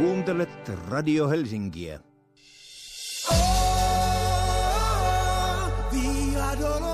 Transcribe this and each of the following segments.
Kuuntelet Radio Helsinkiä. Via Dolorosa.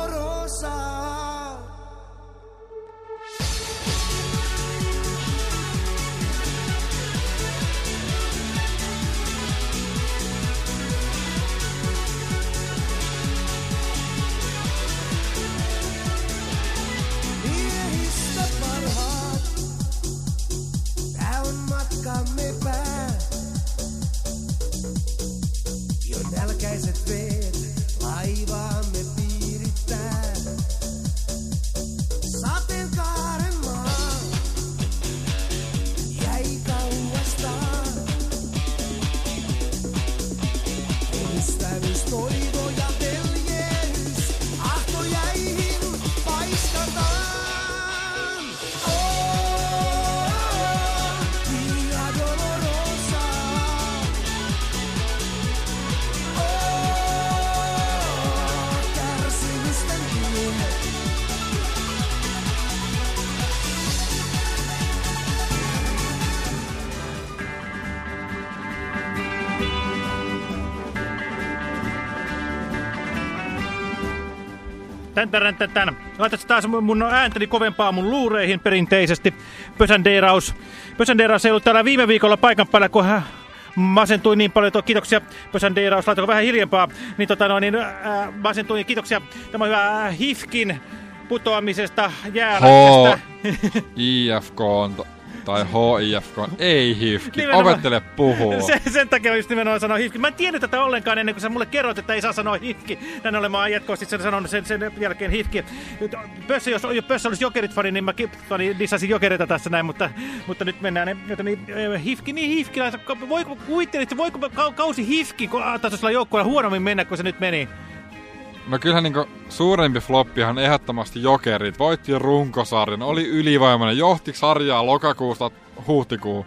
Tän. Laitat taas mun ääntäni kovempaa mun luureihin perinteisesti. Pösändeeraus. Pösändeeraus ei ollut täällä viime viikolla paikan päällä, kun hän masentui niin paljon. Tuo, kiitoksia Pösändeeraus. Laitako vähän hiljempaa? Niin, tota, no, niin ää, masentui. Kiitoksia. Tämä on hyvä äh, Hifkin putoamisesta jäälätkästä. IFK on, tai HIFK ei HIFK. Opettele puhua. Se, sen takia just nimenomaan sanoa hifki. Mä en tiennyt tätä ollenkaan ennen kuin sä mulle kerroit, että ei saa sanoa hifki. Näin ollen mä jatkuvasti sen sanonut sen, sen jälkeen hifki. Pössö, jos Pössö olisi jokerit fani, niin mä fani, dissasin jokerita tässä näin, mutta, mutta nyt mennään. niin, Joten niin, eh, hifki, niin hifki. Voiko, kuvittelit, voiko ka- kausi hifki tasoisella joukkueella huonommin mennä kuin se nyt meni? No kyllähän niinku suurempi floppihan ehdottomasti jokerit. Voitti runkosarjan, oli ylivoimainen, johti sarjaa lokakuusta huhtikuun.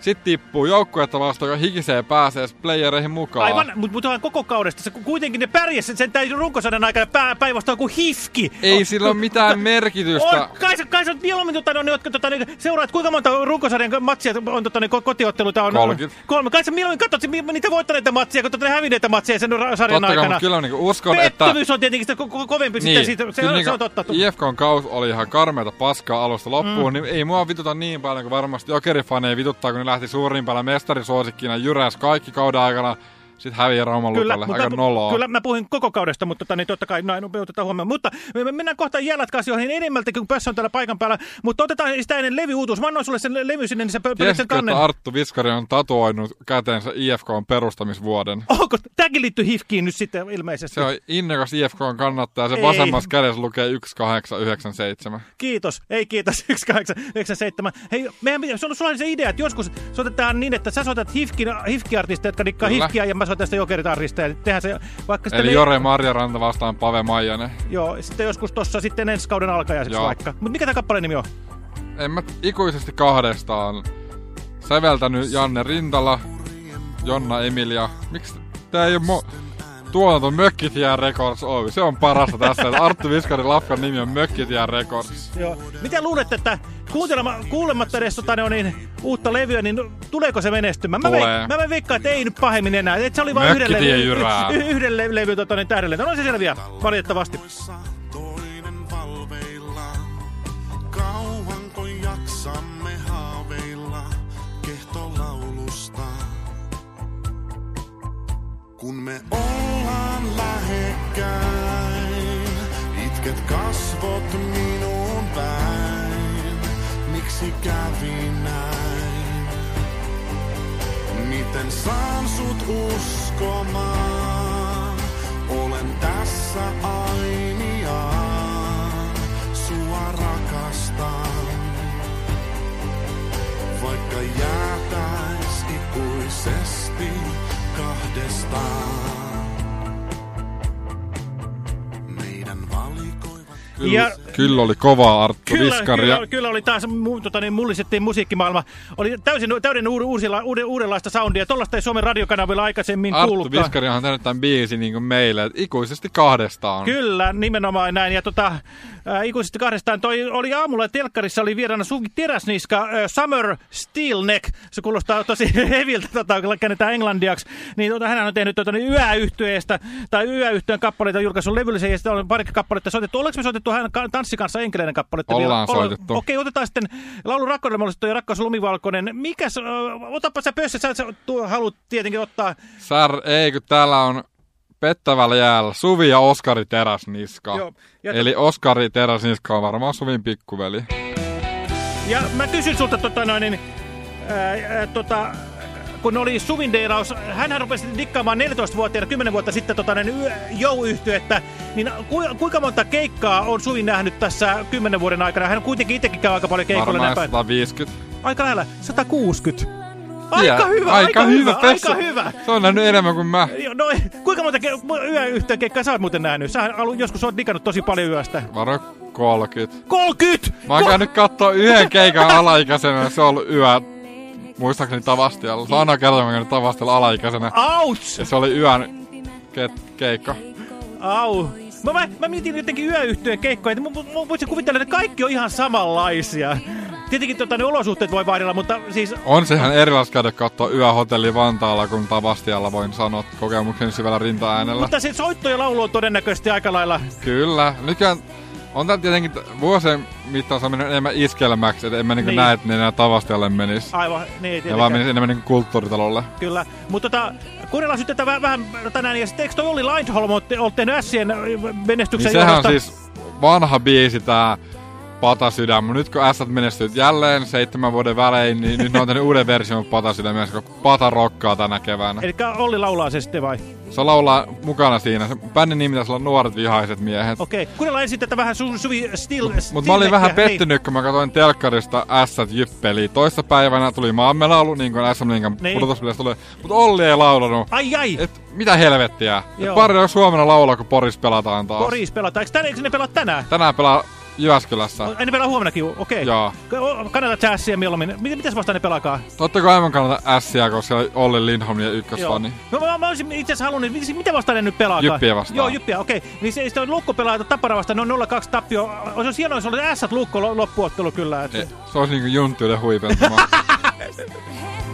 Sitten tippuu joukkuetta vastaan, joka hikisee pääsee playereihin mukaan. Aivan, mutta mut koko kaudesta. Se, kuitenkin ne pärjäs sen täytyy runkosadan aikana pää, päinvastoin kuin hifki. Ei sillä ole mitään merkitystä. On, kai, kai sä mieluummin tota, no, jotka tota, niin, seuraat, kuinka monta runkosarjan matsia on tota, niin, ko- kotiotteluita on? 30. Kolme. Kai sä mieluummin katsot niitä voittaneita matsia, kun tota, ne hävinneitä matsia sen sarjan Totta kai, aikana. mutta kyllä niinku uskon, että... Pettymys on tietenkin sitä ko- ko- kovempi sitten siitä, se, kyllä on, niinku se on totta. IFKn kaus oli ihan karmeita paskaa alusta loppuun, mm. niin ei mua vituta niin paljon kuin varmasti jokerifaneja vituttaa, kun lähti suurimpana mestarisuosikkina jyräs kaikki kauden aikana, sit häviää Rauman lukalle. mutta Aika mä- noloa. Kyllä mä puhuin koko kaudesta, mutta tota, niin totta kai näin otetaan huomioon. Mutta me me mennään kohta jällätkasioihin enemmältä, kun Pössä on täällä paikan päällä. Mutta otetaan sitä ennen levyuutus. Mä annoin sulle sen levy sinne, niin sä pö- pöydät sen kannen. että Arttu Viskari on tatuoinut käteensä IFKn perustamisvuoden? Onko tämäkin liittyy hifkiin nyt sitten ilmeisesti? Se on innokas IFKn kannattaja, se Ei. vasemmassa kädessä lukee 1897. Kiitos, ei kiitos, 1897. Hei, mehän, se on sulla se idea, että joskus soitetaan niin, että sä soitat hifkin, hifki-artisteja, jotka dikkaa Kyllä. hifkiä, ja mä soitan sitä jokerit-artisteja. Tehdään se vaikka. Eli Jore Marjaranta vastaan Pave Maijanen. Joo, sitten joskus tossa sitten ensi kauden alkajaiseksi Joo. vaikka. Mutta mikä tämä kappaleen nimi on? En mä ikuisesti kahdestaan säveltänyt Janne Rintala, Jonna Emilia. Miksi tää ei oo mo... Tuotanto Mökkitien Records Oy. Se on parasta tässä, että Arttu Viskarin lafkan nimi on Mökkitien Records. Joo. Mitä luulet, että kuuntelema, kuulematta edes tota, ne on niin, uutta levyä, niin tuleeko se menestymään? Mä, Tulee. mä, mä veikkaan, että ei nyt pahemmin enää. Et se oli vain yhden levy, y- yhden levy, levy tota, niin tähdelle. No, on se selviä, valitettavasti. Toinen valveilla. Kauanko jaksamme haaveilla kehtolaulusta? Kun me ollaan lähekkäin, itket kasvot minuun päin. Miksi kävi näin? Miten saan sut uskomaan? Olen tässä ainiaan, sua rakastan. Vaikka jäätäis ikuisesti kahdestaan. Meidän valikoivat Ja Kyllä oli kovaa Arttu Kyllä, Viskaria. kyllä, kyllä oli taas, tota, niin, mullisettiin musiikkimaailma. Oli täysin, täyden uuden, uusilla, uuden, uudenlaista soundia. Tuollaista ei Suomen radiokanavilla aikaisemmin Arttu kuullutkaan. Viskari on tehnyt tämän biisin niin meille, että ikuisesti kahdestaan. Kyllä, nimenomaan näin. Ja tota, äh, ikuisesti kahdestaan toi oli aamulla telkkarissa oli vieraana Suvi Teräsniska äh, Summer Steelneck. Se kuulostaa tosi heviltä, tota, kun käännetään englandiaksi. Niin tota, hän on tehnyt tota, niin yöyhtyeestä tai yöyhtyeen kappaleita julkaissut levyllisen ja sitten on pari kappaletta soitettu. Oliko me soitettu hän tanssikanssa enkeleinen kappaletta Ollaan vielä? soitettu. Okei, otetaan sitten laulun rakkaudelle mulle toi rakkaus lumivalkoinen. Mikäs, äh, otapa sä pössä, sä, sä tu, haluat tietenkin ottaa. Sär, ei kun täällä on pettävällä jäällä Suvi ja Oskari Teräsniska. Joo, ja- Eli Oskari Teräsniska on varmaan Suvin pikkuveli. Ja mä kysyn sulta, tota, noin, niin, ää, ää, tota, kun oli Suvin deiraus, hänhän rupesi dikkaamaan 14-vuotiaana 10 vuotta sitten tota, jou-yhtyettä, niin ku, kuinka monta keikkaa on Suvin nähnyt tässä 10 vuoden aikana? Hän kuitenkin itsekin käy aika paljon keikoilla Varmaan näin päin. 150. Aika lähellä, 160. Aika Tiedä, hyvä, aika, hyvä, aika Pessa. hyvä. Se on nähnyt enemmän kuin mä. No, kuinka monta ke yöyhtyeen keikkaa sä oot muuten nähnyt? Sähän alu, joskus oot digannut tosi paljon yöstä. Varmaan 30. 30! Mä oon Ko- käynyt kattoo yhden keikan alaikäisenä, se on ollut yö, muistaakseni Tavastialla. Se on aina kerran mä Tavastialla alaikäisenä. Auts! Ja se oli yön ke- keikka. Au. Mä, mä, mä mietin jotenkin yöyhtyeen keikkoja, että mä, mä voisin kuvitella, että kaikki on ihan samanlaisia. Tietenkin tota, ne olosuhteet voi vaihdella, mutta siis... On se ihan erilaista käydä kattoo yöhotelli Vantaalla kuin Tavastialla, voin sanoa kokemuksen syvällä rinta-äänellä. Mutta se soitto ja laulu on todennäköisesti aika lailla... Kyllä. Nykyään on tää tietenkin vuosien mittaan se on mennyt enemmän iskelmäksi, että en mä niinku Niin. näe, että ne enää Tavastialle menis. Aivan, niin ei Ne vaan tietenkään. menis enemmän niinku kulttuuritalolle. Kyllä. Mutta tota, kuunnellaan nyt tätä vähän, tänään. Ja sitten eikö toi Olli Lindholm ole te- ole tehnyt Sien menestyksen Niin sehän on johdosta? siis vanha biisi tää Patasydän, nyt kun S menestyy jälleen seitsemän vuoden välein, niin nyt on tehnyt uuden version Patasydämestä, kun Pata rokkaa tänä keväänä. Eli Olli laulaa se sitten vai? Se laulaa mukana siinä. Se bändin nimi tässä on Nuoret vihaiset miehet. Okei. Kuunnellaan ensin tätä vähän su Suvi Still... Mutta mä olin vähän Stillneckia. pettynyt, kun mä katsoin telkkarista S Jyppeli. Toissa päivänä tuli maamme laulu, niin kuin SM Linkan Niin. pudotuspelissä tuli. Mutta Olli ei laulanut. Ai ai! Et mitä helvettiä? Et pari on Suomena laulaa, kun Poris pelataan taas. Poris pelataan. Eikö, tän, eikö ne pelaa tänään? Tänään pelaa Jyväskylässä. Ai ne pelaa huomenakin, okei. Joo. Kannata jazzia mieluummin. Miten, mitäs vastaan ne pelaakaan? Totta kai aivan kannata Ässiä, koska Olli Lindholm ja ykkösfani. No, mä, mä olisin itse asiassa halunnut, mitä, mitä vastaan ne nyt pelaakaan? Jyppiä vastaan. Joo, Jyppiä, okei. Niin se, se on lukko pelaa Tappara vastaan, ne on 0-2 tappio. Olisi hienoa, jos oli S lukko lo- loppuottelu kyllä. Et, E, Se olisi niinku junttuille huipentuma.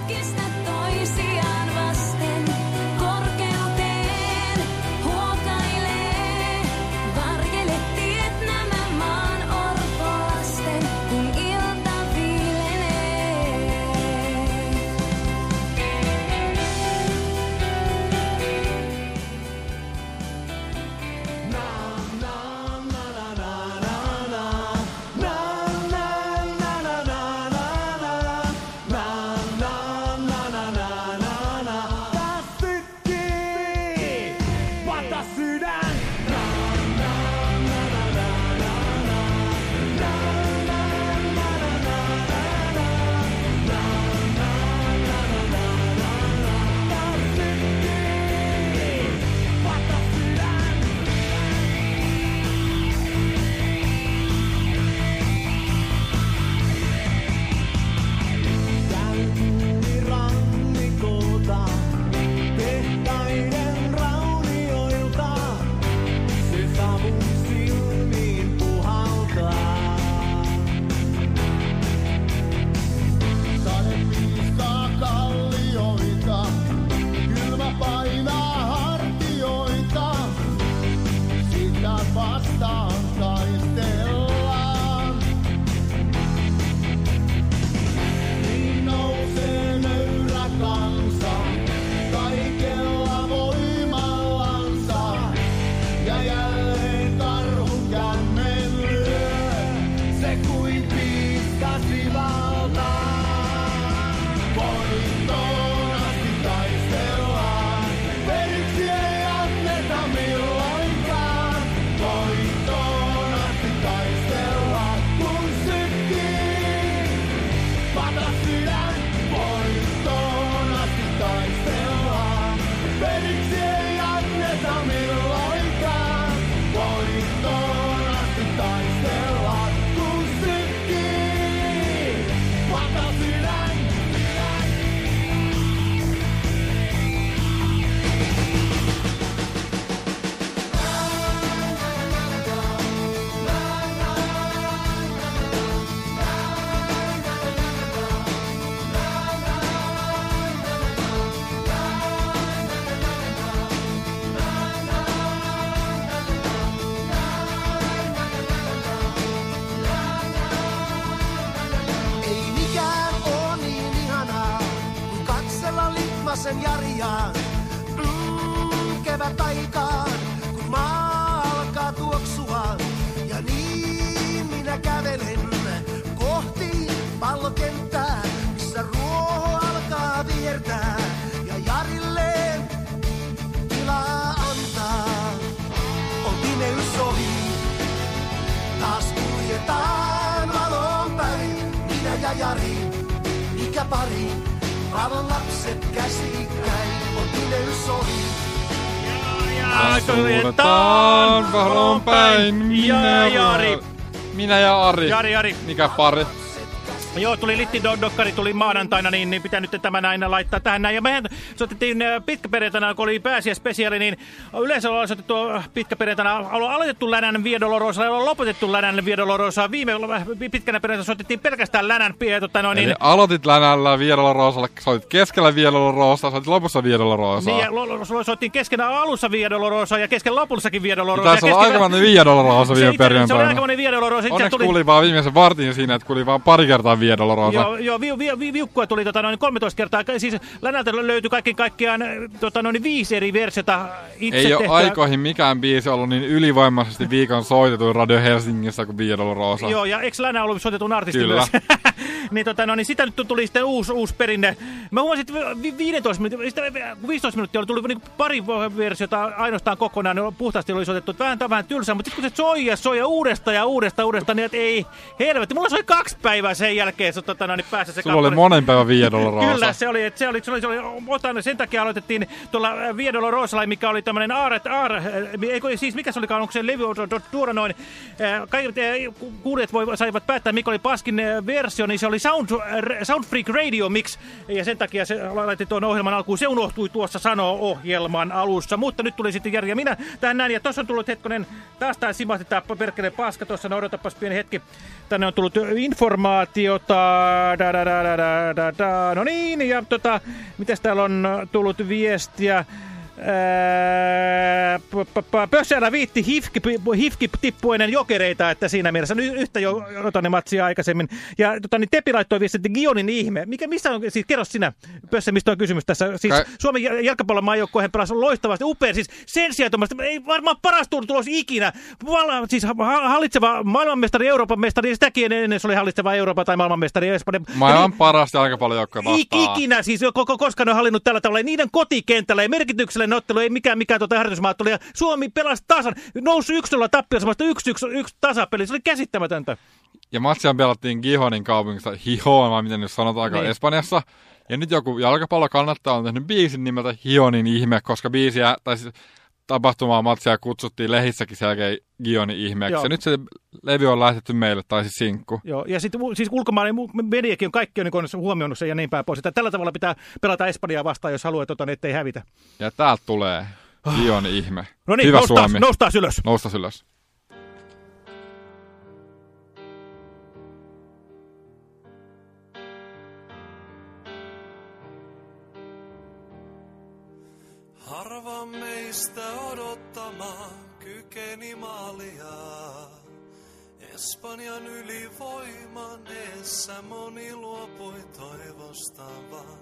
minä ja Jari, mikä pari. Valon lapset käsikkäin, on pimeys ohi. Ja valon päin. Ja Minä Jari. Minä ja Ari. Jari, Jari. Mikä pari? Joo, tuli Litti Do- Dokkari, tuli maanantaina, niin, niin pitää nyt tämä aina laittaa tähän näin. Ja mehän soitettiin äh, pitkäperjantaina, kun oli pääsiäispesiaali, niin yleensä ollaan soitettu pitkäperjantaina, ollaan aloitettu Länän Via Dolorosa ja ollaan lopetettu Länän Via Dolorosa. Viime äh, pitkänä perjantaina soitettiin pelkästään Länän, äh, tota noin, Eli niin, aloitit Länällä Viedolla Roosalla, soitit keskellä Viedolla Roosaa, soitit lopussa Viedolla Roosaa. niin, ja soittiin kesken alussa Via Dolorosa ja kesken lopussakin Via Dolorosa. Taisi ja olla kesken- aikamoinen Se viime itse- Se perjantaina. aikamoinen Via Dolorosa. Sitten Onneksi tuli- kuuli vaan viimeisen vartin siinä, että kuuli vaan pari kertaa Viedolla Roosa. Joo, joo vi, vi, vi, viukkua tuli tota, noin 13 kertaa. Siis Länältä löytyi kaiken kaikkiaan tota, noin viisi eri versiota itse Ei ole aikoihin mikään biisi ollut niin ylivoimaisesti viikon soitetuin Radio Helsingissä kuin Viedolla Roosa. Joo, ja eikö Länä ollut soitetun artisti Kyllä. myös? niin, tota, no, niin sitä nyt tuli sitten uusi, uusi perinne. Mä huomasin, että vi- 15 minuuttia, sitä 15 minuuttia oli tullut niin pari versiota ainoastaan kokonaan, ne puhtaasti oli soitettu, että vähän, vähän tylsää, mutta sitten kun se soi ja soi ja uudestaan ja uudestaan uudestaan, niin että ei helvetti. Mulla soi kaksi päivää sen jälkeen, se, tota, no, niin päässä se Sulla oli monen päivän Viedolla Roosa. Kyllä, se oli, että se oli, se oli, se oli otan, sen takia aloitettiin tuolla äh, Viedolo Roosala, mikä oli tämmöinen aare, aare, eikö siis mikä se olikaan, onko se levy tuoda noin, äh, kaikki äh, ku- kuulijat voi, saivat päättää, mikä oli Paskin äh, versio, niin se oli Sound, äh, Sound Freak Radio Mix, ja sen takia se laitettiin tuon ohjelman alkuun, se unohtui tuossa sanoa ohjelman alussa, mutta nyt tuli sitten Jari ja minä tähän näin, ja tuossa on tullut hetkonen, taas tää simahti tää perkele paska, tuossa no odotapas pieni hetki, tänne on tullut informaatiota, da, da, da, da, da, da, da. no niin, ja tota, mitäs täällä on tullut viestiä, Pössäällä viitti hifki, hifki tippuinen jokereita, että siinä mielessä nyt yhtä jo otan ne matsia aikaisemmin. Ja tota, niin Tepi laittoi viesti, että Gionin ihme. Mikä, missä on, siis kerro sinä, Pössä, mistä on kysymys tässä. Siis Kai- Suomen jalkapallon maajoukkueen pelasi loistavasti, upea, siis sen sijaan ei varmaan paras tulos ikinä. Vala, siis ha- hallitseva maailmanmestari, Euroopan mestari, sitäkin ennen se oli hallitseva Euroopan tai maailmanmestari. Espanja. Maailman parasta jalkapallojoukkue Ik- vastaan. ikinä, siis koska ne on hallinnut tällä tavalla. Niiden kotikentällä ja merkityksellinen ottelu, ei mikään mikään tuota harjoitusmaattelu. Ja Suomi pelasi tasan, nousi 1-0 tappia samasta 1-1 tasapeli. Se oli käsittämätöntä. Ja matsia pelattiin Gijonin kaupungissa, Hihoon, vai miten nyt sanotaanko, Niin. Espanjassa. Ja nyt joku jalkapallo kannattaa on tehnyt biisin nimeltä Hionin ihme, koska biisiä, tai siis tapahtumaa matsia kutsuttiin lehissäkin selkeä Gionin ihmeeksi. Joo. Ja nyt se levy on lähetetty meille, tai siis sinkku. Joo, ja sitten siis ulkomainen mu- mediakin on kaikki on niin huomioinut sen ja niin päin pois. Että tällä tavalla pitää pelata Espanjaa vastaan, jos haluaa, tota, ettei hävitä. Ja täältä tulee Gionin ihme. No niin, Hyvä noustaan, Suomi. noustaan ylös. Nousta ylös. Harva meistä odottamaan kykeni maalia. Espanjan ylivoiman eessä moni luopui toivostaan vaan.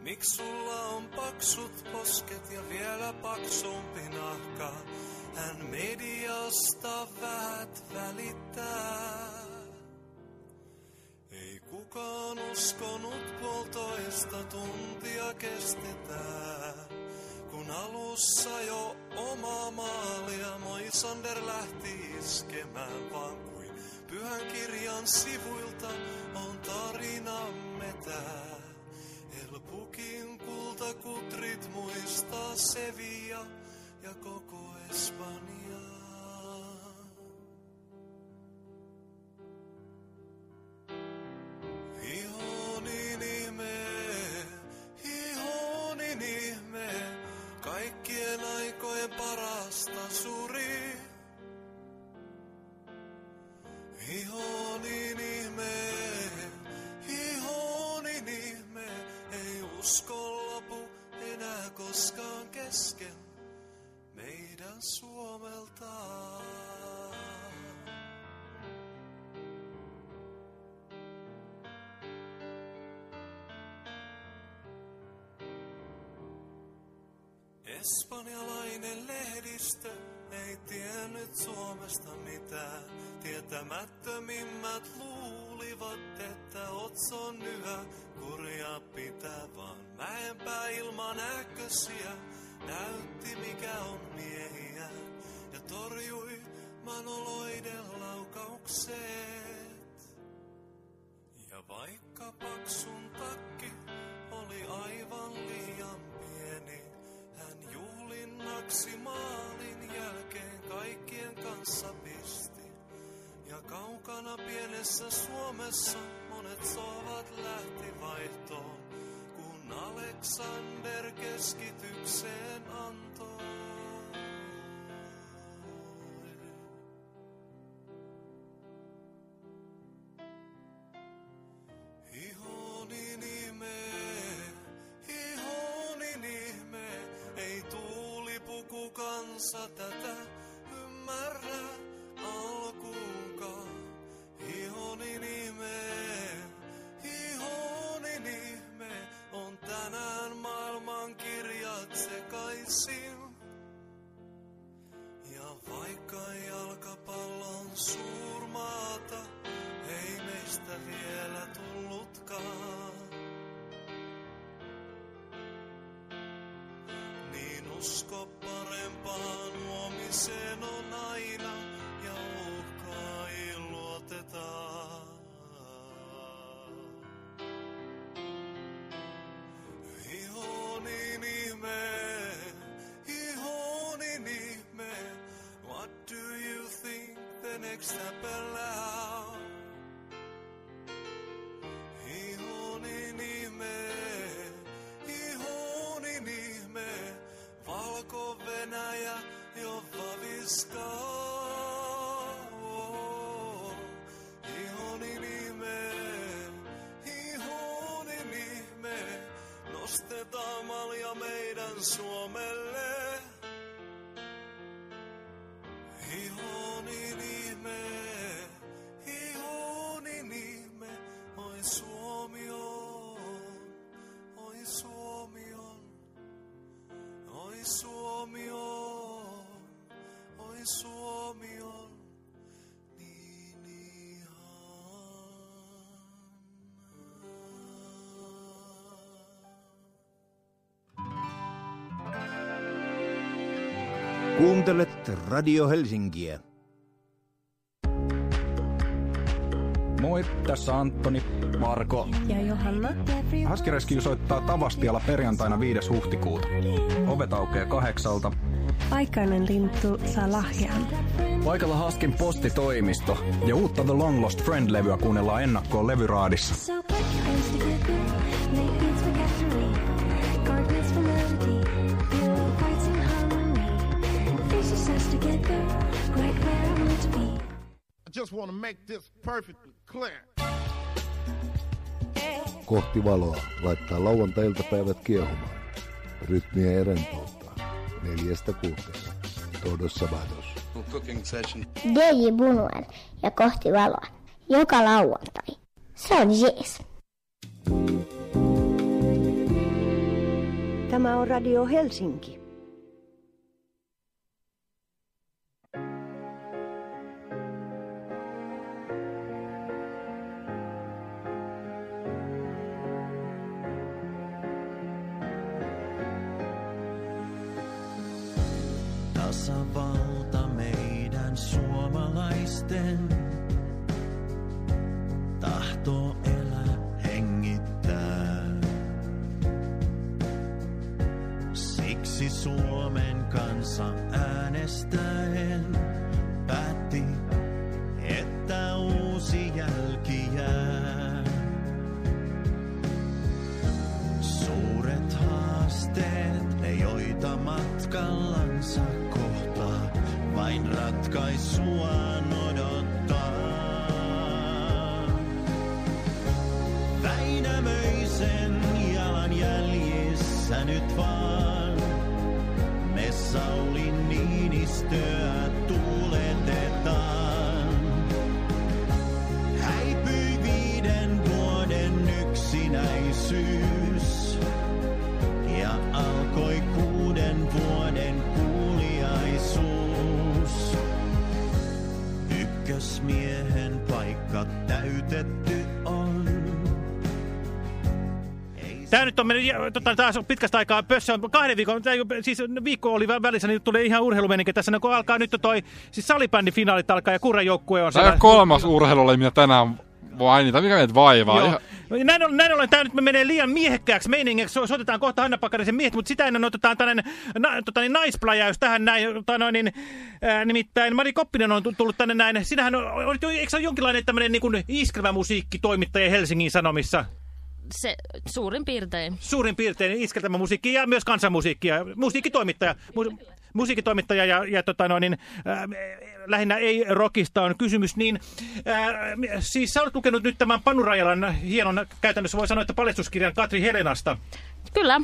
Miksi sulla on paksut posket ja vielä paksumpi nahka? Hän mediasta vähät välittää. Ei kukaan uskonut puolitoista tuntia kestetään. Alussa jo oma maalia Moisander lähti iskemään vaan kuin pyhän kirjan sivuilta on tarinamme tää. El Pukin kultakutrit muistaa Sevilla ja koko Espanja. Espanjalainen lehdistö ei tiennyt Suomesta mitään. Tietämättömimmät luulivat, että Otson yhä kurja pitävän. Mäenpää ilman äkkösiä näytti mikä on miehiä ja torjui manoloiden laukaukset. Ja vaikka paksun takki oli aivan liian juhlinnaksi maalin jälkeen kaikkien kanssa pisti. Ja kaukana pienessä Suomessa monet sovat lähti vaihtoon, kun Alexander keskitykseen antoi. Kuuntelet Radio Helsinkiä. Moi, tässä Antoni. Marko. Ja Johanna. Haskireski soittaa Tavastialla perjantaina 5. huhtikuuta. Ovet aukeaa kahdeksalta. Aikainen lintu saa lahjan. Paikalla Haskin postitoimisto ja uutta The Long Lost Friend-levyä kuunnellaan ennakkoon levyraadissa. So Together, right where I want to be. I just want to make this perfectly clear. Kohti valoa laittaa lauantai-iltapäivät kiehumaan. Rytmiä ja rentouttaa. Neljästä kuuteen. Todos Sabados. DJ Bunuel ja kohti valoa. Joka lauantai. Se on jees. Tämä on Radio Helsinki. Suomalaisten tahto elää hengittää. Siksi Suomen kansa äänestäen päätti, että uusi jälki jää. Suuret haasteet, ne joita matkallansa kohtaa, vain ratkaisua me Tämä nyt on mennyt tota, taas on pitkästä aikaa pössä on kahden viikon, tää, siis viikko oli vä- välissä, niin tulee ihan urheilumeninki tässä, no, kun alkaa nyt toi, siis salibändin finaalit alkaa ja kurran joukkue on Tämä on kolmas urheilu oli, mitä tänään mainita. Mikä meitä vaivaa? Ihan, Näin, ollen, näin ollen tämä nyt menee liian miehekkääksi meiningiksi. So, soitetaan kohta Hanna Pakkarisen miehet, mutta sitä ennen otetaan tällainen na, tota, niin naispläjäys tähän näin. Tota, noin, niin, ää, nimittäin Mari Koppinen on tullut tänne näin. Sinähän on, olit jo, eikö se ole jonkinlainen tämmöinen niin kuin iskelmä musiikkitoimittaja Helsingin Sanomissa? Se suurin piirtein. Suurin piirtein iskeltämä musiikki ja myös kansanmusiikkia. Musiikkitoimittaja. Mu, musiikkitoimittaja ja, ja tota noin, niin, äh, lähinnä ei rockista on kysymys, niin äh, siis sä olet lukenut nyt tämän Panu Rajalan hienon, käytännössä voi sanoa, että paljastuskirjan Katri Helenasta. Kyllä.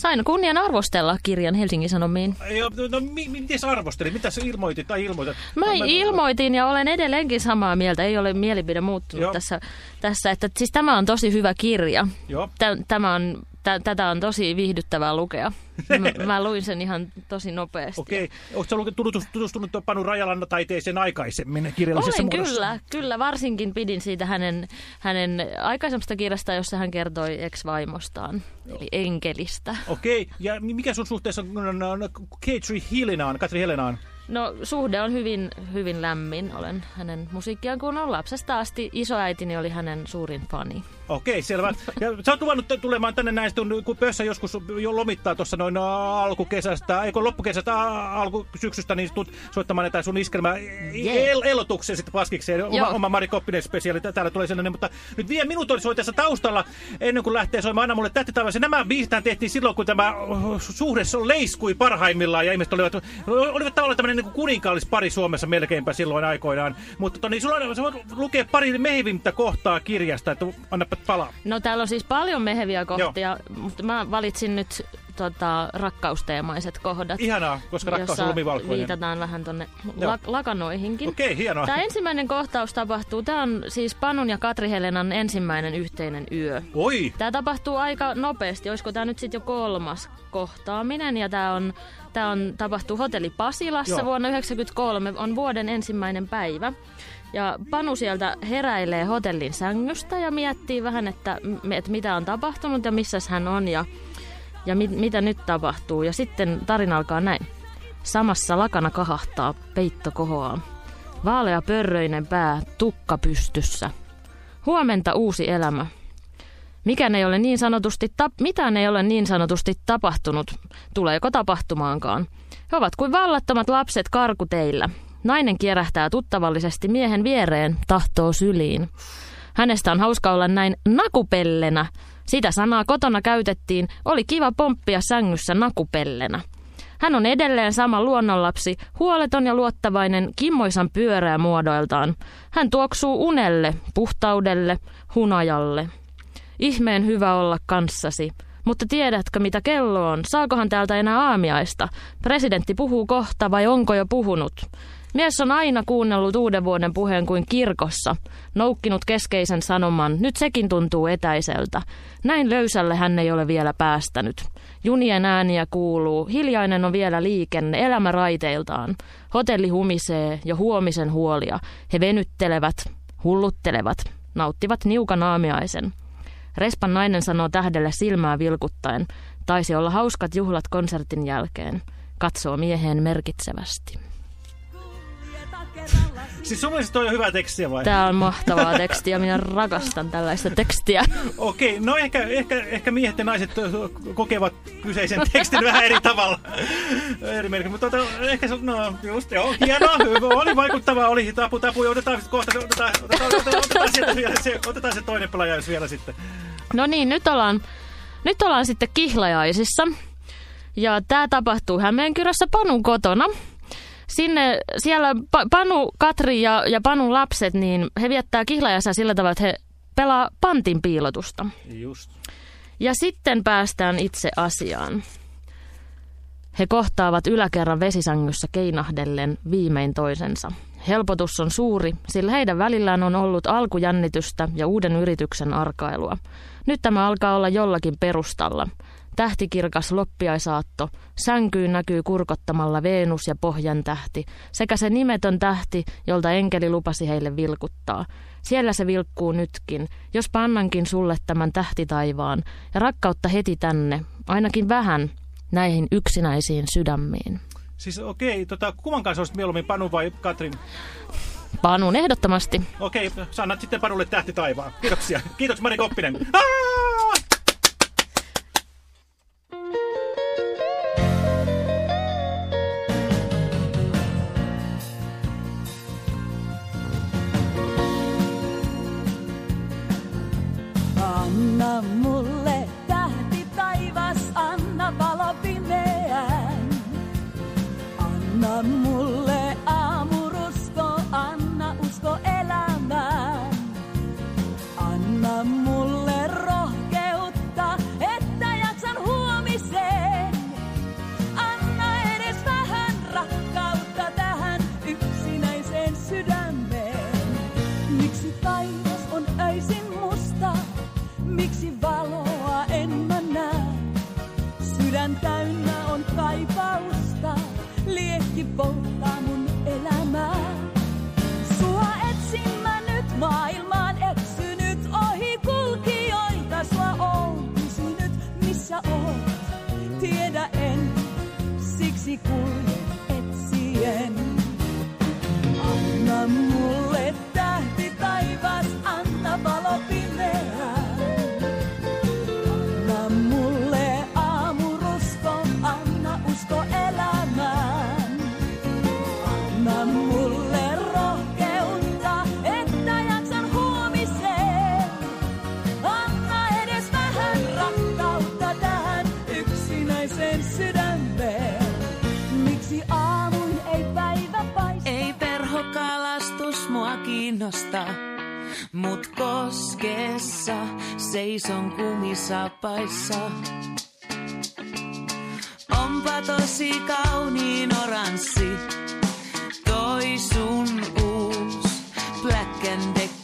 Sain kunnian arvostella kirjan Helsingin Sanomiin. Ja, no, mi, miten sä arvostelit? Mitä sä ilmoitit tai ilmoitat? Mä ilmoitin ja olen edelleenkin samaa mieltä, ei ole mielipide muuttunut Joo. tässä, tässä, että siis tämä on tosi hyvä kirja. Joo. Tä, tämä on, tätä on tosi viihdyttävää lukea. Mä, mä luin sen ihan tosi nopeasti. Okei. Oletko sä luke- tutustunut, Panu Rajalan taiteeseen aikaisemmin kirjallisessa Olen muodossa? kyllä, kyllä. Varsinkin pidin siitä hänen, hänen aikaisemmasta kirjasta, jossa hän kertoi ex-vaimostaan, eli enkelistä. Okei. Ja mi- mikä sun suhteessa on, on, on Katri Helenaan, Katri Helenaan? No suhde on hyvin, hyvin lämmin. Olen hänen musiikkiaan kuunnellut lapsesta asti. Isoäitini oli hänen suurin fani. Okei, selvä. Ja sä oot luvannut tulemaan tänne näin, kun Pössä joskus jo lomittaa tuossa noin alkukesästä, eikö loppukesästä, alkusyksystä, niin tulet soittamaan näitä sun iskelmä Jee. el elotukseen sitten paskikseen. Oma, oma Mari Koppinen spesiaali, tä- täällä tulee sellainen, mutta nyt vielä minuutti soi tässä taustalla, ennen kuin lähtee soimaan, anna mulle tähti taivas. Ja Nämä biisithän tehtiin silloin, kun tämä oh, suhde leiskui parhaimmillaan, ja ihmiset olivat, olivat tavallaan tämmöinen niin kuninkaallis pari Suomessa melkeinpä silloin aikoinaan. Mutta toni, sulla on, sä voit lukea pari mehivintä kohtaa kirjasta, että annapa palaa. No täällä on siis paljon meheviä kohtia, mutta mä valitsin nyt tota, rakkausteemaiset kohdat. Ihanaa, koska rakkaus on lumivalkoinen. viitataan vähän tonne Joo. la- lakanoihinkin. Okei, hienoa. Tämä ensimmäinen kohtaus tapahtuu, tämä on siis Panun ja Katri Helenan ensimmäinen yhteinen yö. Oi! Tämä tapahtuu aika nopeasti, olisiko tämä nyt sitten jo kolmas kohtaaminen ja tämä on, tää on, tapahtuu hotelli Pasilassa Joo. vuonna 1993, on vuoden ensimmäinen päivä. Ja Panu sieltä heräilee hotellin sängystä ja miettii vähän, että, että mitä on tapahtunut ja missä hän on ja, ja mit, mitä nyt tapahtuu. Ja sitten tarina alkaa näin. Samassa lakana kahahtaa, peitto kohoaa. Vaalea pörröinen pää, tukka pystyssä. Huomenta uusi elämä. Mikään ei ole niin sanotusti tap- mitään ei ole niin sanotusti tapahtunut, tuleeko tapahtumaankaan. He ovat kuin vallattomat lapset karkuteillä. Nainen kierähtää tuttavallisesti miehen viereen, tahtoo syliin. Hänestä on hauska olla näin nakupellenä. Sitä sanaa kotona käytettiin, oli kiva pomppia sängyssä nakupellenä. Hän on edelleen sama luonnonlapsi, huoleton ja luottavainen, kimmoisan pyöreä muodoiltaan. Hän tuoksuu unelle, puhtaudelle, hunajalle. Ihmeen hyvä olla kanssasi. Mutta tiedätkö mitä kello on? Saakohan täältä enää aamiaista? Presidentti puhuu kohta vai onko jo puhunut? Mies on aina kuunnellut uuden vuoden puheen kuin kirkossa, noukkinut keskeisen sanoman, nyt sekin tuntuu etäiseltä. Näin löysälle hän ei ole vielä päästänyt. Junien ääniä kuuluu, hiljainen on vielä liikenne, elämä raiteiltaan. Hotelli humisee jo huomisen huolia. He venyttelevät, hulluttelevat, nauttivat niukan aamiaisen. Respan nainen sanoo tähdelle silmää vilkuttaen. Taisi olla hauskat juhlat konsertin jälkeen. Katsoo mieheen merkitsevästi. Siis sun mielestä toi on hyvä tekstiä vai? Tämä on mahtavaa tekstiä. Minä rakastan tällaista tekstiä. Okei, no ehkä, ehkä, ehkä miehet ja naiset kokevat kyseisen tekstin vähän eri tavalla. eri merkki, mutta tota, ehkä se, no just, joo, hienoa, hyvä, oli vaikuttavaa, oli tapu, tapu, ja otetaan kohta, otetaan, otetaan, otetaan, otetaan, sieltä vielä se, otetaan se toinen pelajaus vielä sitten. No niin, nyt ollaan, nyt ollaan sitten kihlajaisissa. Ja tämä tapahtuu Hämeenkyrössä Panun kotona. Sinne, siellä pa- Panu, Katri ja, ja Panun lapset, niin he viettää kihlajaisia sillä tavalla, että he pelaa pantin piilotusta. Just. Ja sitten päästään itse asiaan. He kohtaavat yläkerran vesisängyssä keinahdellen viimein toisensa. Helpotus on suuri, sillä heidän välillään on ollut alkujännitystä ja uuden yrityksen arkailua. Nyt tämä alkaa olla jollakin perustalla. Tähtikirkas loppiaisaatto. Sänkyyn näkyy kurkottamalla Venus ja pohjan tähti, sekä se nimetön tähti, jolta enkeli lupasi heille vilkuttaa. Siellä se vilkkuu nytkin, jos annankin sulle tämän tähtitaivaan, ja rakkautta heti tänne, ainakin vähän, näihin yksinäisiin sydämiin. Siis okei, tota, kumman kanssa olisit mieluummin Panu vai Katrin? Panun ehdottomasti. Okei, sä annat sitten Panulle tähti taivaan. Kiitoksia. Kiitos Mari Koppinen. Aa! Siksi kiinnosta, mut koskessa seison kumisapaissa. Onpa tosi kauniin oranssi, toi sun uus Black and Deckeri.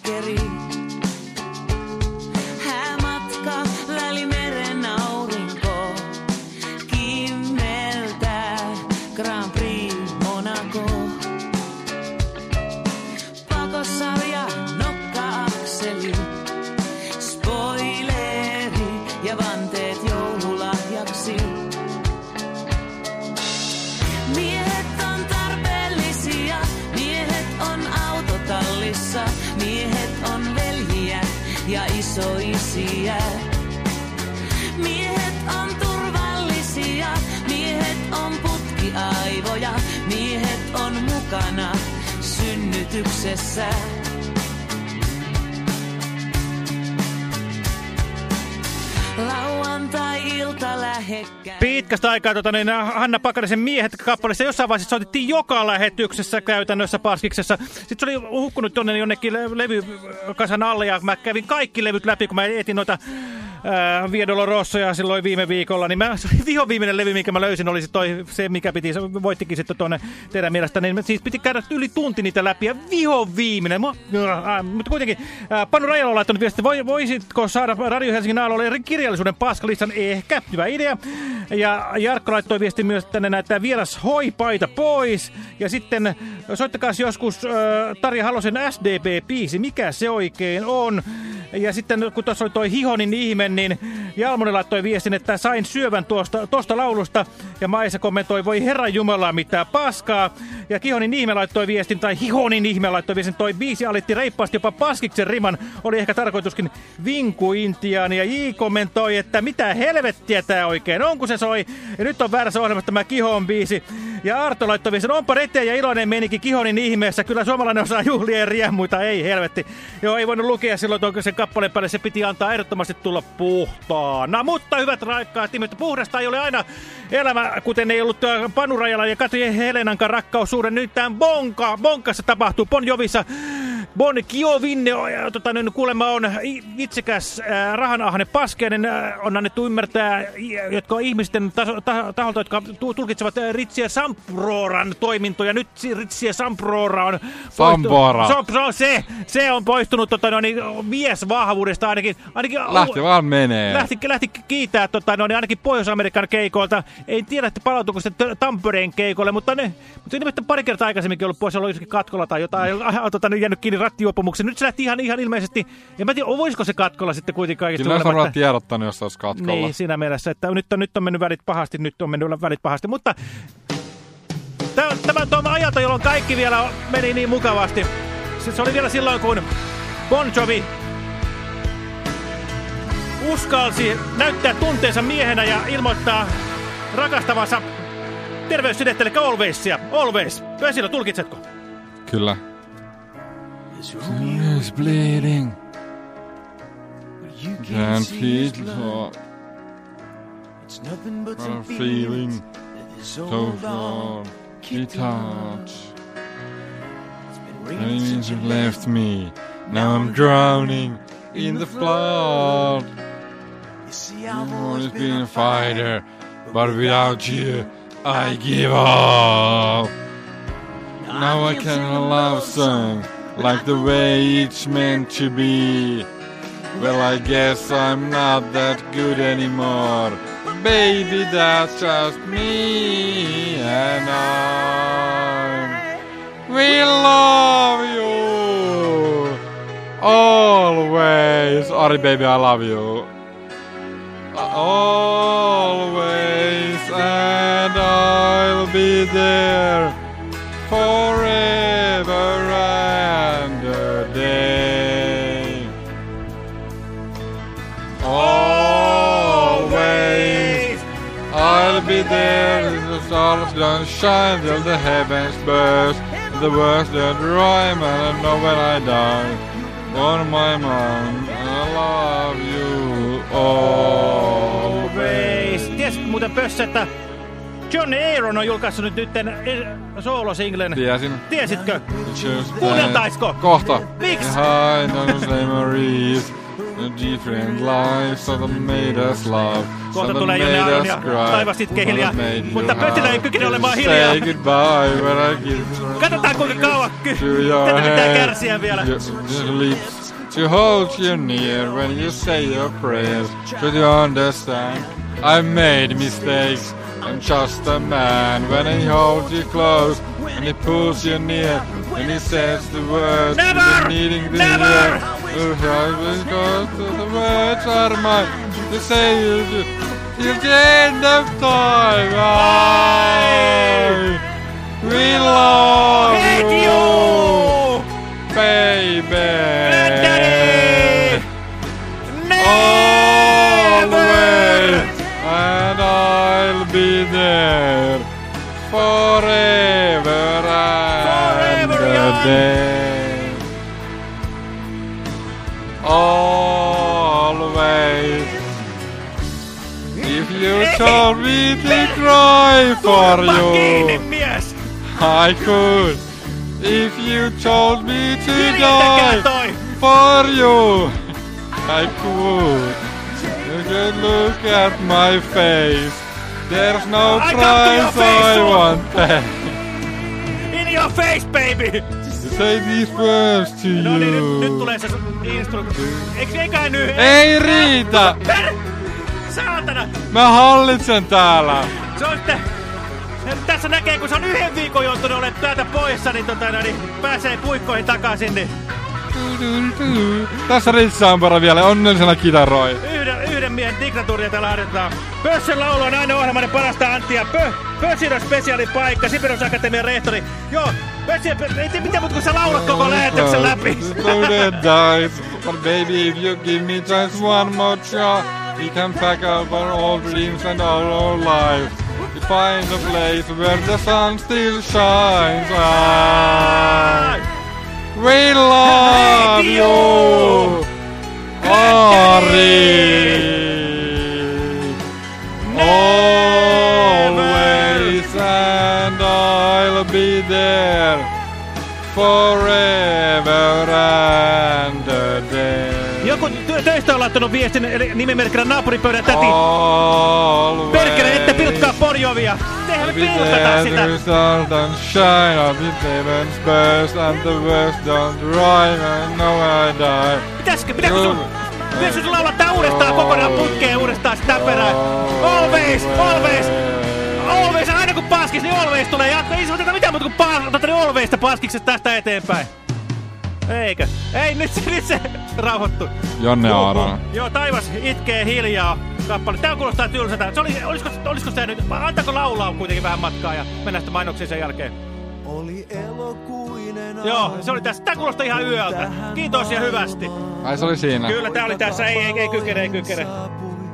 Mukana synnytyksessä. Lauantai-ilta lähekkäin. Pitkästä aikaa tota, niin, Hanna Pakarisen miehet kappaleessa jossain vaiheessa soitettiin joka lähetyksessä käytännössä Paskiksessa. Sitten se oli hukkunut tuonne jonnekin le levykasan alle ja mä kävin kaikki levyt läpi, kun mä etin noita ää, Viedolo Rossoja silloin viime viikolla. Niin mä, viho viimeinen levy, mikä mä löysin, oli se, toi, se mikä piti, se voittikin sitten tuonne teidän mielestä. Niin siis piti käydä yli tunti niitä läpi ja viho viimeinen. Mä, ää, mutta kuitenkin ää, Panu Rajala on laittanut viesti, voi, voisitko saada Radio Helsingin aallolle kirjallisuuden paskalistan? Ehkä, hyvä idea. Ja Jarkko laittoi viesti myös tänne näitä vieras hoipaita pois. Ja sitten soittakaa joskus äh, Tarja Halosen SDP-biisi, mikä se oikein on. Ja sitten kun tuossa oli toi Hihonin ihme, niin Jalmonen laittoi viestin, että sain syövän tuosta, tuosta laulusta. Ja Maisa kommentoi, voi herran jumala, mitä paskaa. Ja Kihonin ihme laittoi viestin, tai Hihonin ihme laittoi viestin, toi biisi alitti reippaasti jopa paskiksen riman. Oli ehkä tarkoituskin vinkuintiaani. Ja J kommentoi, että mitä helvettiä tää oikein on, kun se soi. Ja nyt on väärässä ohjelmassa tämä Kihon biisi. Ja Arto laittoi viestin, onpa reteen ja iloinen menikin Kihonin ihmeessä. Kyllä suomalainen osaa juhlia ja riemuita, ei helvetti. Joo, ei voinut lukea silloin tuon sen kappaleen päälle, se piti antaa ehdottomasti tulla puhtaana. Mutta hyvät raikkaat ihmiset, puhdasta ei ole aina elämä, kuten ei ollut äh, Panu Rajala ja Katri Helenankaan rakkaussuuden. Nyt tämän Bonka, Bonkassa tapahtuu, Bon Jovissa Bon Giovinne, tota, niin kuulemma on itsekäs äh, rahanahne paskeinen, äh, on annettu ymmärtää, jotka on ihmisten taso, ta, taholta, jotka tu, tulkitsevat äh, Ritsiä Samproran toimintoja. Nyt si- Ritsiä Samprora on... Sampora. Se on, se, se, on poistunut tota, no, niin, miesvahvuudesta ainakin. ainakin Lähti vaan menee. Lähti, lähti kiitää tota, no, niin ainakin Pohjois-Amerikan keikoilta. Ei tiedä, että palautuuko se Tampereen keikolle, mutta, ne, mutta se on pari kertaa aikaisemminkin ollut pois, ollut katkolla tai jotain, tota, nyt jäänyt kiinni rattijuopumukseen. Nyt se lähti ihan, ihan ilmeisesti, en mä tiedä, voisiko se katkolla sitten kuitenkin kaikista Kyllä huolimatta. varmaan tiedottanut, jos se olisi katkolla. Niin, siinä mielessä, että nyt on, nyt on mennyt välit pahasti, nyt on mennyt välit pahasti, mutta tämä, tämä tuo ajalta, jolloin kaikki vielä meni niin mukavasti. Se, se oli vielä silloin, kun Bon Jovi uskalsi näyttää tunteensa miehenä ja ilmoittaa rakastavansa terveyssidettä, eli Alwaysia. Always. Vesillä, tulkitsetko? Kyllä. Is bleeding. Can't feel so. I'm feeling so strong. He touch. And you left me. Now I'm drowning in the flood. You've always been a fighter, but without you, I give up. Now I can a love song like the way it's meant to be. Well, I guess I'm not that good anymore. Baby, that's just me, and I we love you always. Ari, baby, I love you always, and I'll be there forever be there. The stars don't shine till the heavens burst. The words that rhyme, and I know when I die. On my mind, I love you always. Tiesit muuten Pössä, että John Aaron on julkaissut nyt nytten eh, soolosinglen. Tiesin. Tiesitkö? Kuunneltaisko? Kohta. Miksi? Those memories, the different lives that have made us love. Kohta that tulee Jonne Aron ja cry, taivas itkee that hiljaa. made you Mutta Pöttilä ei kykene olemaan Say hiljaa. goodbye when I kiss Katsotaan kuinka kauan ky- tätä pitää kärsiä vielä. Your, your lips to hold you near when you say your prayers. Should you understand? I made mistakes. I'm just a man when he holds you close and he pulls you near and he says the words Never! needing to Never! hear. If I was close to the words are mine to say you till the end of time. I will love you, you! baby. Always, and I'll be there forever and a day. You told me to cry for you, mies! I could. If you told me to die toi! for you, I could. You could look at my face. There's no I price I won't pay. In your face, baby! Say these words to No niin, nyt, nyt you. tulee se instru... Eiks, eiköhän nyt... Ei riitä! Per... Saatana! Mä hallitsen täällä. Se on sitten... Tässä näkee, kun se on yhden viikon joutunut olemaan täältä poissa, niin, tota, no, niin pääsee puikkoihin takaisin, niin Tässä Ritsampara vielä onnellisena kitaroi. yhden, yhden miehen diktatuuria täällä harjoitetaan. Pössön laulu on aina ohjelmainen parasta Anttia. Pö, Pössin on spesiaalipaikka, Sibelius Akatemian rehtori. Joo, Pössi, ei tiedä mitä muuta, kun sä laulat koko lähetyksen läpi. Loaded dice. But baby, if you give me just one more shot, we can pack up our old dreams and all our lives. We find a place where the sun still shines. Ah. I will love you, Ari. Always, and I'll be there forever Tö- Töistä on laittanut viestin nimimerkillä naapuripöydän täti. Always. Perkele, ette pilkkaa porjovia. Tehän pilkata sitä. Shine on the demon's and don't I die. Pitäisikö, pitääkö sun... Pitäisikö sun laulattaa uudestaan kokonaan putkeen uudestaan sitä perään? Always, always, always, aina kun paskis, niin always tulee jatko. Ei se oteta mitään muuta kuin pa oteta niin alwaysta paskiksesta tästä eteenpäin. Eikö? Ei, nyt se, nyt se rauhoittu. Jonne Aaron. Joo, taivas itkee hiljaa kappale. Tää kuulostaa tylsältä. Se oli, olisiko, olisiko se nyt, antako laulaa kuitenkin vähän matkaa ja mennä sitten mainoksiin sen jälkeen? Oli elokuinen Joo, se oli tässä. Tää kuulostaa ihan yöltä. Kiitos ja hyvästi. Ai se oli siinä. Kyllä, tää oli tässä. Ei, ei, ei kykene, ei kykene.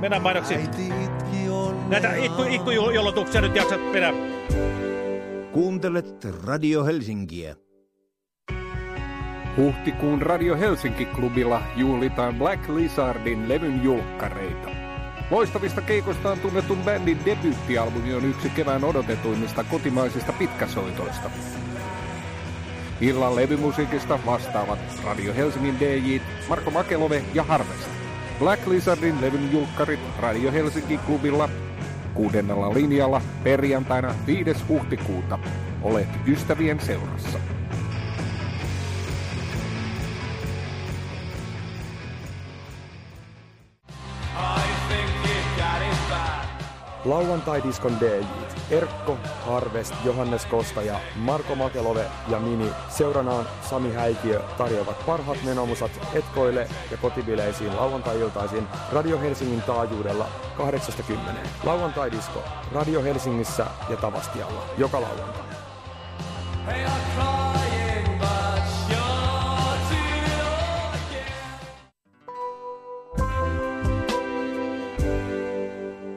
Mennään mainoksiin. Näitä ikku, ikkujolotuksia nyt jaksat perä. Kuuntelet Radio Helsinkiä. Huhtikuun Radio Helsinki-klubilla juhlitaan Black Lizardin levyn julkkareita. Loistavista keikoistaan tunnetun bändin debyyttialbumi on yksi kevään odotetuimmista kotimaisista pitkäsoitoista. Illan levymusiikista vastaavat Radio Helsingin DJ Marko Makelove ja Harvest. Black Lizardin levyn julkkarit Radio Helsinki-klubilla kuudennella linjalla perjantaina 5. huhtikuuta. Olet ystävien seurassa. Lauantai-diskon DJ Erkko, Harvest, Johannes Kosta ja Marko Makelove ja Mini seuranaan Sami Häikiö tarjoavat parhaat menomusat etkoille ja kotibileisiin lauantai-iltaisin Radio Helsingin taajuudella 80. Lauantai-disko Radio Helsingissä ja Tavastialla joka lauantai.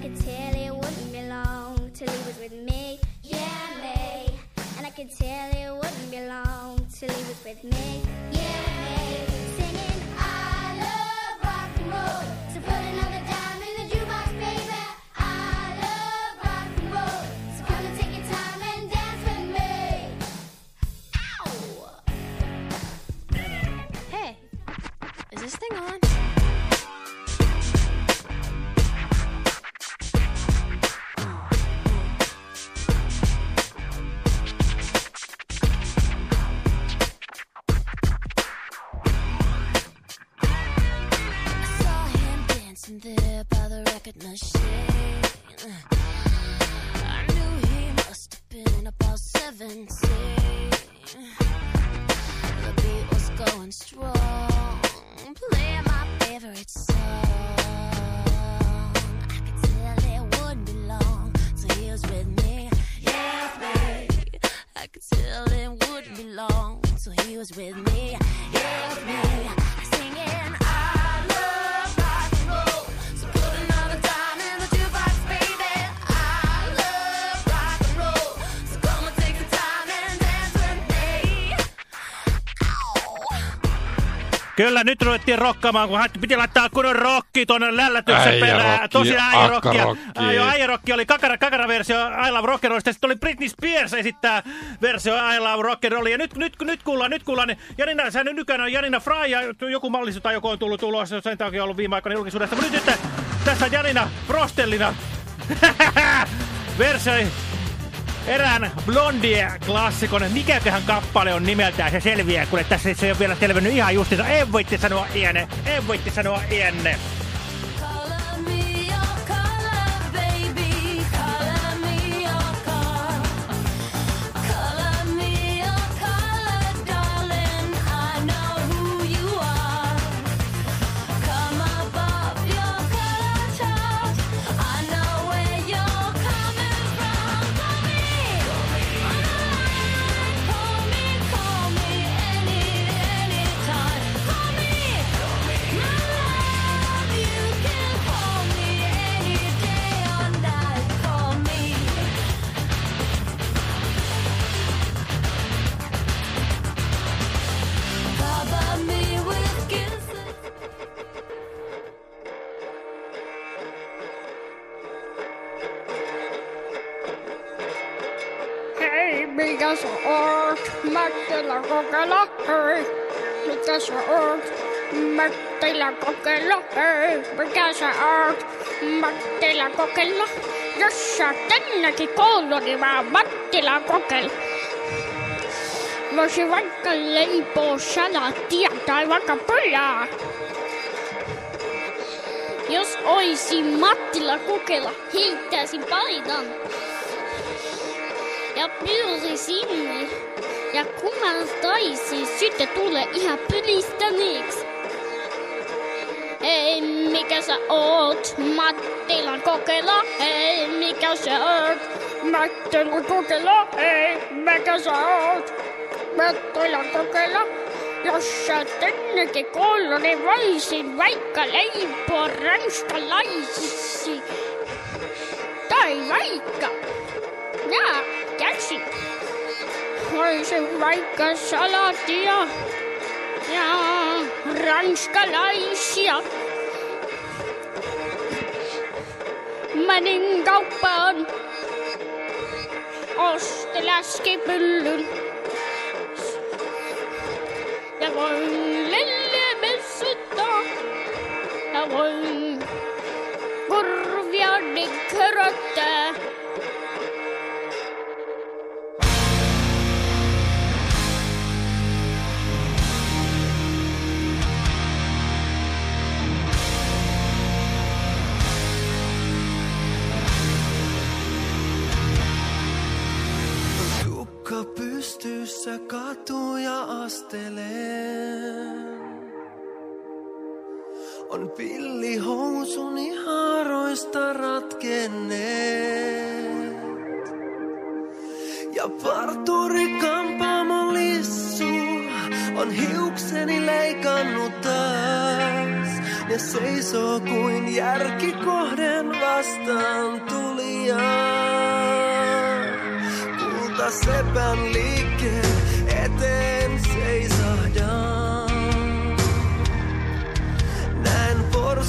could tell it wouldn't be long till he was with me. Yeah, mate And I could tell it wouldn't belong till he was with me. Kyllä, nyt ruvettiin rokkaamaan, kun hän piti laittaa kunnon rokki tuonne lällätyksen perään. Tosi äijärokkia. Joo, äijärokki oli kakara, kakara versio I Love Rock and Roll. Sitten oli Britney Spears esittää versio I Love Rock and Roll. Ja nyt, nyt, nyt kuullaan, nyt kuullaan. Janina, sä nyt nykyään on Janina Fry ja joku mallisu tai joku on tullut ulos. Sen takia on ollut viime aikoina julkisuudesta. Mutta nyt, nyt tässä on Janina Frostellina. versioi erään Blondie-klassikon. Mikäköhän kappale on nimeltään? Se selviää, kun tässä se ei ole vielä selvinnyt ihan justiinsa. En voitte sanoa iänne. En voitte sanoa iänne. Mättälä kokeilla, hei. Mitä sä oot? Mättälä kokeilla. Jos sä tännekin koulu, niin mä Mattila kokeilla. Voisi vaikka leipoa salaattia tai vaikka pojaa. Jos oisin Mattila kokeilla, heittäisin paidan. Ja pyöri sinne. Ja taisin, sitten tulee ihan pylistäneeksi. Hei, mikä sä oot? Mattilan kokeilla. Hei, mikä sä oot? Mattilan kokeilla. Hei, mikä sä oot? Mattilan kokeilla. Jos sä tännekin koulu, niin voisin vaikka leipoa ranskalaisiksi. Tai vaikka, jaa, käsin. Voisin vaikka salatia ja ranskalaisia. men engang barn. bullen. Jeg var en lille musvete. Jeg var en gorvjerne krøtt. Katuja astelee. On pillihousuni haaroista ratkenneet. Ja parturi kampaamo lissu on hiukseni leikannut taas. Ja seisoo kuin järki kohden vastaan tulijaa kulta sepän liikkeen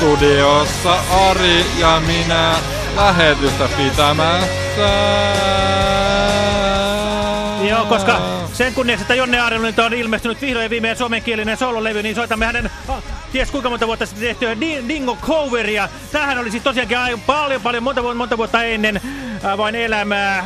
studiossa Ari ja minä, lähetystä pitämässä. Joo, koska sen kunniaksi, että Jonne Aarelu nyt on ilmestynyt vihdoin viimein suomenkielinen sololevy, niin soitamme hänen, ah, ties kuinka monta vuotta sitten tehtyä Di- Dingo Coveria. Tähän oli siis tosiaankin ai- paljon, paljon, monta, vuotta- monta vuotta ennen äh, vain elämää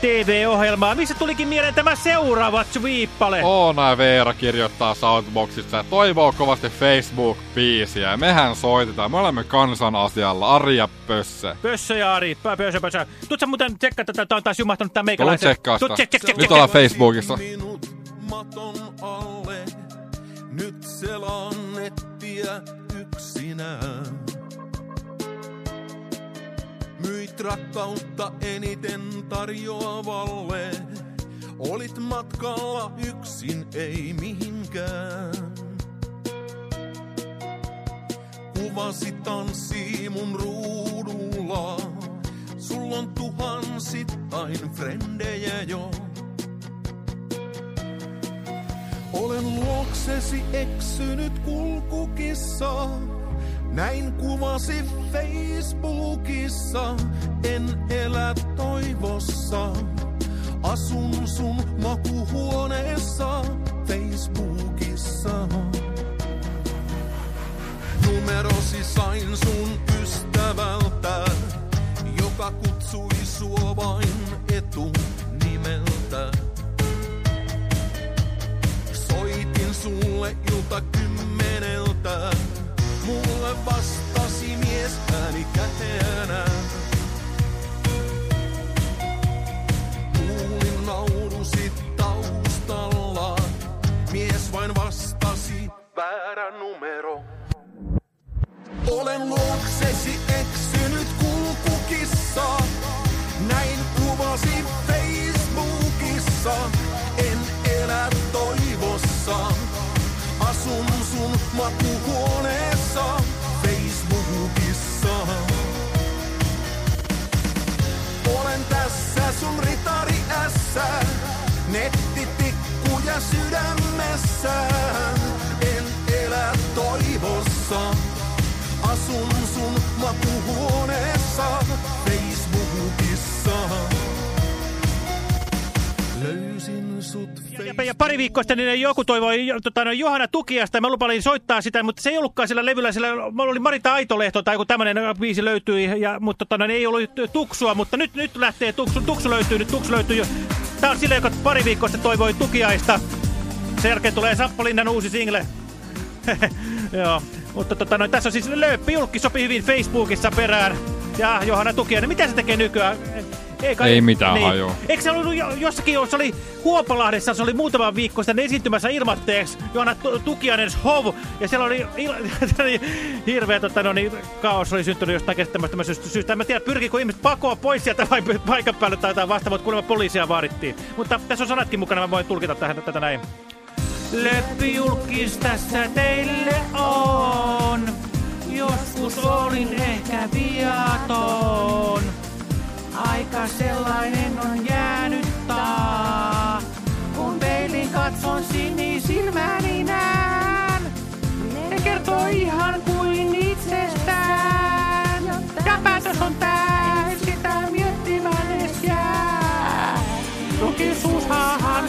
TV-ohjelmaa. Missä tulikin mieleen tämä seuraava sweepale? Oona Veera kirjoittaa Southboxissa ja toivoo kovasti Facebook-biisiä. Mehän soitetaan. Me olemme kansan asialla. Ari ja Pösse. Pössö ja Ari, pö- pössö, pössö. Tuut sä muuten tsekkaa tätä, tää on taas jumahtanut Tulen meikäläisen. tsekkaa Tuut sitä. Nyt ollaan Facebookissa. Maton alle. Nyt selaan nettiä yksinään. Myit rakkautta eniten tarjoavalle. Olit matkalla yksin, ei mihinkään. Kuvasi tanssii mun ruudulla. Sulla on tuhansittain frendejä jo. Olen luoksesi eksynyt kulkukissa. Näin kuvasi Facebookissa. En elä toivossa. Asun sun makuhuoneessa Facebookissa. Numerosi sain sun ystävältä, joka kutsui sua vain etunimeltä. Sulle ilta kymmeneltä, mulle vastasi mies ääni käteänä. Kuulin naurusi taustalla, mies vain vastasi väärä numero. Olen luoksesi eksynyt kulkukissa, näin kuvasi Facebookissa. En elä toivossa. Asun sun makuhuoneessa Facebookissa. Olen tässä sun ritari ässä, nettitikkuja sydämessä. En elä toivossa, asun sun makuhuoneessa Facebookissa. Sut Ja, ja pari viikkoa sitten niin joku toivoi tota, no, Johanna Tukiasta, mä lupailin soittaa sitä, mutta se ei ollutkaan sillä levyllä, sillä oli Marita Aitolehto tai joku tämmöinen biisi löytyi, ja, mutta tota, no, ei ollut Tuksua, mutta nyt, nyt lähtee Tuksu, Tuksu löytyy, nyt Tuksu löytyy jo. Tää on sille, joka pari viikkoa sitten toivoi Tukiaista. Sen jälkeen tulee Sappolinnan uusi single. Joo, mutta tota, no, tässä on siis Lööppi Julkki, sopii hyvin Facebookissa perään. Ja Johanna Tukiainen, mitä se tekee nykyään? Ei, Ei mitään hajua. Eikö se ollut jo, jossakin, se oli Huopalahdessa, se oli muutama viikko sitten esiintymässä ilmatteeksi Johanna Tu- Tukiainen Hov, ja siellä oli, il, hirveä tota, no, niin, kaos oli syntynyt jostain kestämättömästä syystä- syystä. En mä tiedä, pyrkikö ihmiset pakoa pois sieltä vai paikan päälle tai jotain vasta, mutta kuulemma poliisia vaadittiin. Mutta tässä on sanatkin mukana, mä voin tulkita tähän, tätä näin. Löppijulkis tässä teille on. Joskus olin ehkä viaton. Aika sellainen on jäänyt taa. Kun peilin katson sinisilmäni näen. Ne kertoo ihan kuin itsestään. Ja päätös on tää, sitä miettimään edes jää. Tukisuushahan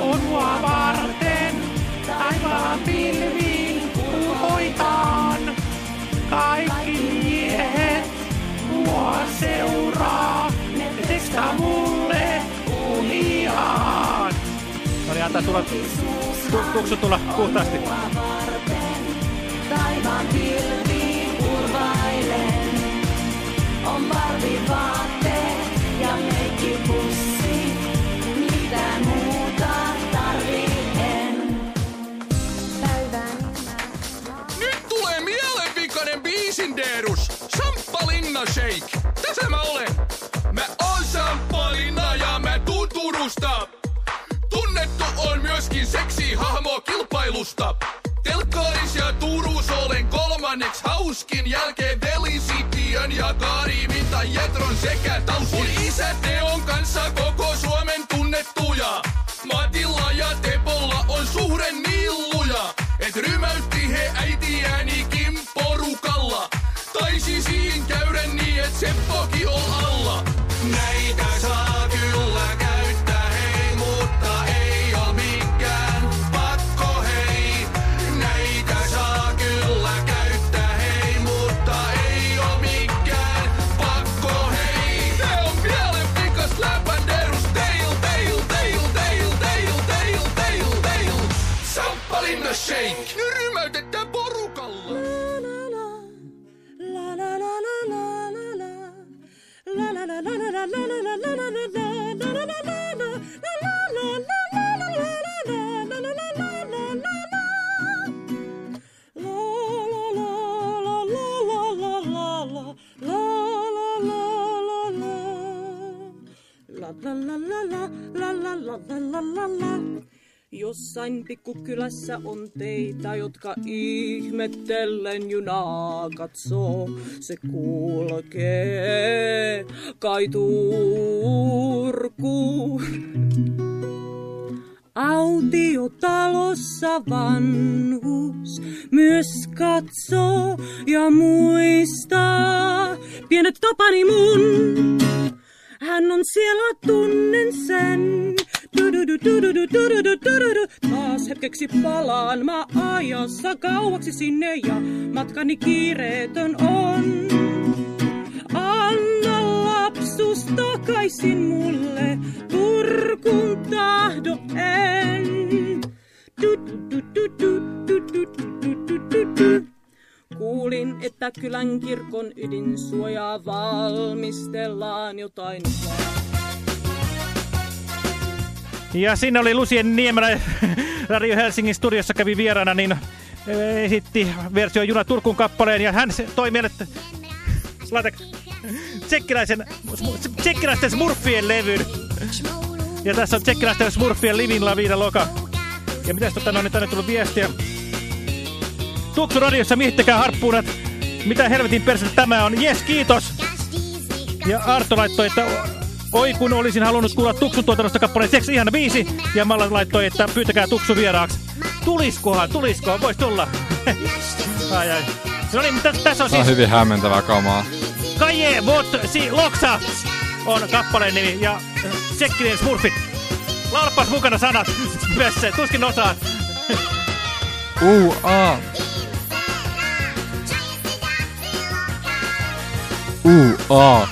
on mua varten. Taivaan pilviin hoitaan. Kaikki mua seuraa. Ne tekstaa mulle uniaan. No niin, antaa tulla, tu, tuksu tulla puhtaasti. Taivaan pilviin kurvailen. On ja meikkipussi. Mitään muuta tarvii en. Nyt tulee mielenvikainen biisindeerus. Samppalinna Shake. Tässä mä olen. Mä oon Samppalinna ja mä tuun Turusta. Tunnettu on myöskin seksi hahmo kilpailusta. Telkkaris ja Turus olen kolmanneksi hauskin jälkeen Felicitien ja Karimin tai Jetron sekä Tauskin. Mun isä Teon kanssa koko Suomen tunnettuja. Matilla ja Tepolla on suhde nilluja. Et rymäytti he äitiäänikin porukalla. Taisi siin käydä et on alla. Jossain pikkukylässä on teitä, jotka ihmettellen junaa katsoo. Se kulkee kai Turkuun. Autiotalossa vanhus myös katsoo ja muistaa pienet topani mun. Hän on siellä, tunnen sen. Taas hetkeksi palaan mä ajassa kauaksi sinne ja matkani kiireetön on. Anna lapsus takaisin mulle, Turkun tahdo en. Du-du-du-du-du-du-du-du-du-du. Kuulin, että kylän kirkon ydinsuojaa valmistellaan jotain Ja sinne oli Lucien Niemelä Radio Helsingin studiossa kävi vieraana, niin eh, esitti versio Juna Turkun kappaleen ja hän toi meille tsekkiläisten smurfien levyn. Ja tässä on tsekkiläisten Smurfien Livin La Vida Loka. Ja mitäs tota, no, niin tänne tullut viestiä. Tuksu radiossa miettikää harppuunat. Mitä helvetin persettä tämä on? Jes, kiitos! Ja Arto laittoi, että oi kun olisin halunnut kuulla Tuksun tuotannosta kappaleen Seksi ihana biisi. Ja Malla laittoi, että pyytäkää Tuksu vieraaksi. Tuliskohan, tuliskohan, vois tulla. ai ai. No niin, mutta tässä on Tämä on siis hyvin hämmentävää kamaa. Kaje Vot Si Loksa on kappaleen nimi ja äh, Tsekkinen Smurfit. Laulapas mukana sanat. Myös se, tuskin osaat. Uu, Uu, aa.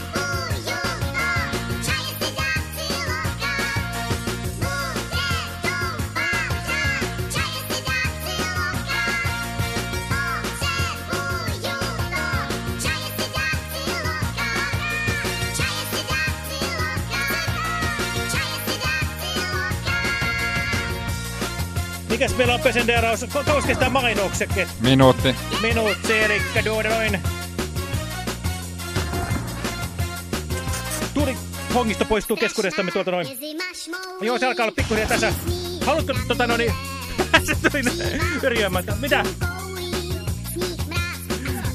Mikäs meillä on pesenderaus? Kauas kestää mainoksekin. Minuutti. Minuutti, eli noin. Tuuli Hongista poistuu keskuudestamme tuolta noin. Joo, se alkaa olla pikkuhiljaa tässä. Haluatko tota noin... se tuli yrjöimään. Mitä?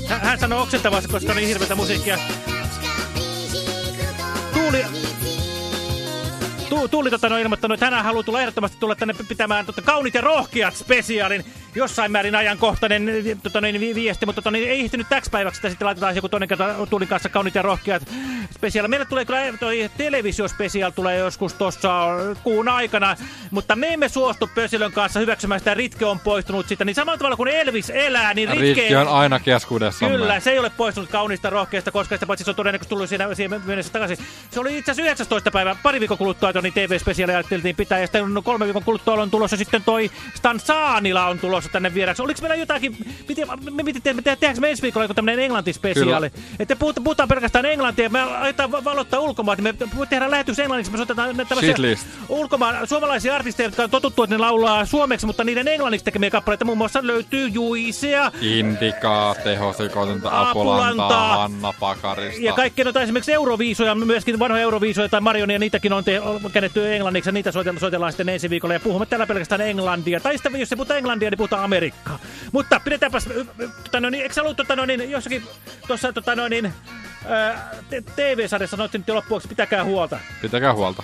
Hän, hän sanoo oksentavasti, koska on niin hirveätä musiikkia. Tuuli... Tu, Tuuli tota, no, ilmoittanut, että hän haluaa tulla ehdottomasti tulla tänne pitämään tota, kaunit ja rohkeat spesiaalin. Jossain määrin ajankohtainen tota, niin, vi viesti, mutta tota, niin, ei ehtinyt täksi päiväksi, että sitten laitetaan joku toinen kerta Tuulin kanssa kaunit ja rohkeat spesiaali. Meille tulee kyllä toi televisiospesiaal tulee joskus tuossa kuun aikana, mutta me emme suostu Pösilön kanssa hyväksymään sitä. Ritke on poistunut sitä, niin samalla tavalla kuin Elvis elää, niin Ritke... Rikki on aina keskuudessamme. Kyllä, se ei ole poistunut kaunista rohkeasta, koska sitä paitsi se on todennäköisesti tullut siinä, siinä mennessä takaisin. Se oli itse asiassa 19. päivä, pari viikon kuluttua, niin TV-spesiaali ajatteltiin pitää, ja sitten kolme viikon kuluttua on tulossa sitten toi Stan Saanila on tulossa tänne vieraksi. Oliko meillä jotakin, piti, me piti tehdä, tehdäänkö me ensi viikolla joku tämmöinen englantispesiaali? Että puhutaan, puhutaan pelkästään englantia, me aletaan va- valottaa ulkomaat, niin me tehdään lähetys englanniksi, me soitetaan tämmöisiä ulkomaan suomalaisia artisteja, jotka on totuttu, että ne laulaa suomeksi, mutta niiden englanniksi tekemiä kappaleita muun muassa löytyy Juisea, Indikaa, tehosikoitinta, Apulantaa. Apulantaa, Anna Pakarista. Ja kaikki noita esimerkiksi Euroviisoja, myöskin vanhoja Euroviisoja tai Marionia, niitäkin on te käännetty englanniksi ja niitä soitellaan, sitten ensi viikolla. Ja puhumme täällä pelkästään englantia. Tai sitten jos ei puhuta englantia, niin puhutaan amerikkaa. Mutta pidetäänpäs, tota, no, niin, eikö sä ollut tota, no, niin, jossakin tuossa tota, no, niin, TV-sarjassa sanoit nyt jo loppuksi, pitäkää huolta. Pitäkää huolta.